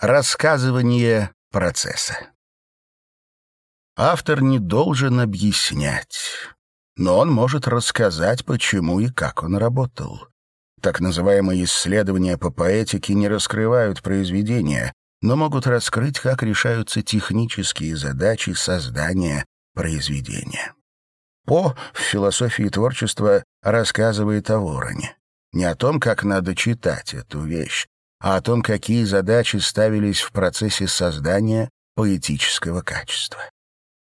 Рассказывание процесса. Автор не должен объяснять, но он может рассказать, почему и как он работал. Так называемые исследования по поэтике не раскрывают произведения, но могут раскрыть, как решаются технические задачи создания произведения. По в философии творчества рассказывает о вороне. Не о том, как надо читать эту вещь, а о том, какие задачи ставились в процессе создания поэтического качества.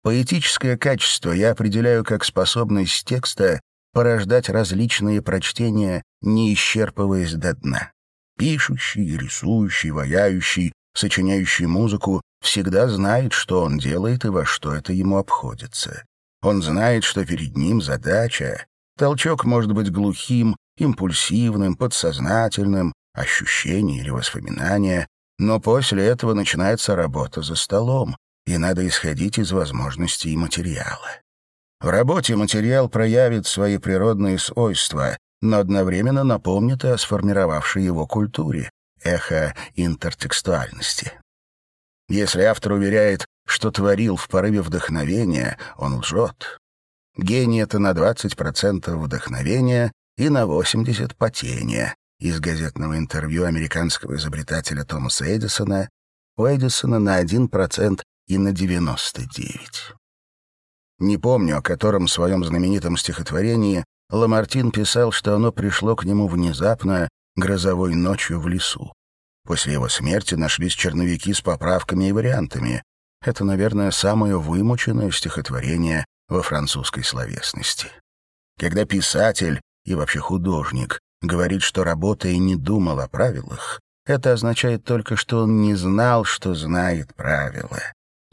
Поэтическое качество я определяю как способность текста порождать различные прочтения, не исчерпываясь до дна. Пишущий, рисующий, ваяющий, сочиняющий музыку всегда знает, что он делает и во что это ему обходится. Он знает, что перед ним задача. Толчок может быть глухим, импульсивным, подсознательным, ощущения или воспоминания, но после этого начинается работа за столом, и надо исходить из возможностей материала. В работе материал проявит свои природные свойства, но одновременно напомнит и о сформировавшей его культуре, эхо интертекстуальности. Если автор уверяет, что творил в порыве вдохновения, он лжет. Гений — это на 20% вдохновения и на 80% потения, из газетного интервью американского изобретателя Томаса Эдисона у Эдисона на 1% и на 99%. Не помню, о котором своем знаменитом стихотворении Ламартин писал, что оно пришло к нему внезапно, грозовой ночью в лесу. После его смерти нашлись черновики с поправками и вариантами. Это, наверное, самое вымученное стихотворение во французской словесности. Когда писатель и вообще художник говорит, что работая не думал о правилах, это означает только, что он не знал, что знает правила.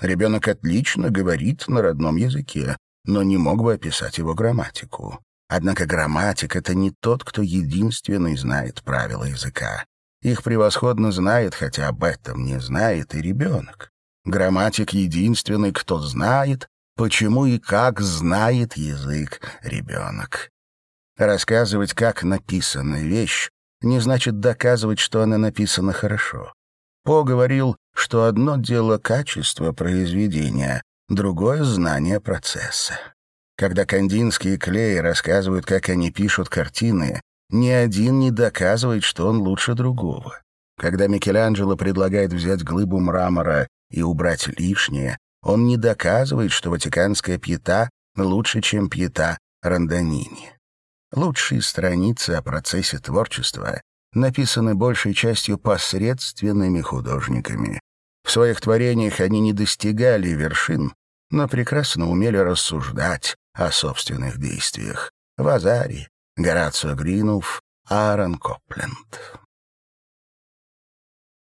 Ребенок отлично говорит на родном языке, но не мог бы описать его грамматику. Однако грамматик — это не тот, кто единственный знает правила языка. Их превосходно знает, хотя об этом не знает и ребенок. Грамматик — единственный, кто знает, почему и как знает язык ребенок. Рассказывать, как написана вещь, не значит доказывать, что она написана хорошо. По говорил, что одно дело качество произведения, другое — знание процесса. Когда Кандинский и Клей рассказывают, как они пишут картины, ни один не доказывает, что он лучше другого. Когда Микеланджело предлагает взять глыбу мрамора и убрать лишнее, он не доказывает, что ватиканская пьета лучше, чем пьета Рандонини. Лучшие страницы о процессе творчества написаны большей частью посредственными художниками. В своих творениях они не достигали вершин, но прекрасно умели рассуждать о собственных действиях. Вазари, Горацио Гринув, Аарон Копленд.